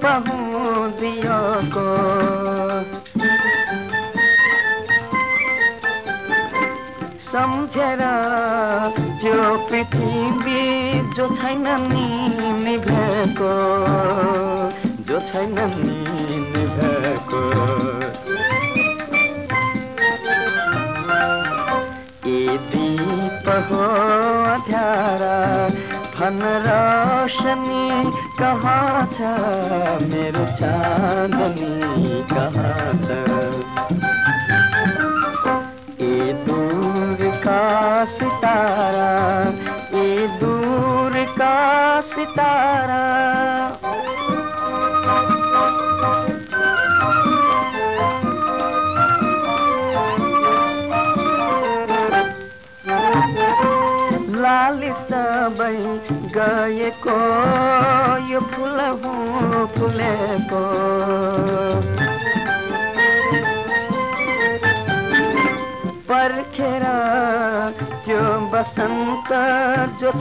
پہ دیا سمجھ رہا جو پریتھ جو نیب جو تیپرا ہم روشنی، کہاں تھا میرے چاندنی؟ کہاں تھا؟ اے دور کا ستارہ، اے دور کا ستارہ بن گئے کو یہ پھول ہوں پھلے کو۔ پر بسنت، جو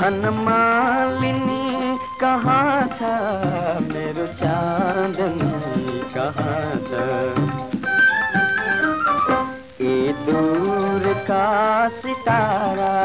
ہنمالنی کہاں تھا میرو چاندنی کہاں تھا اے دور کا ستارہ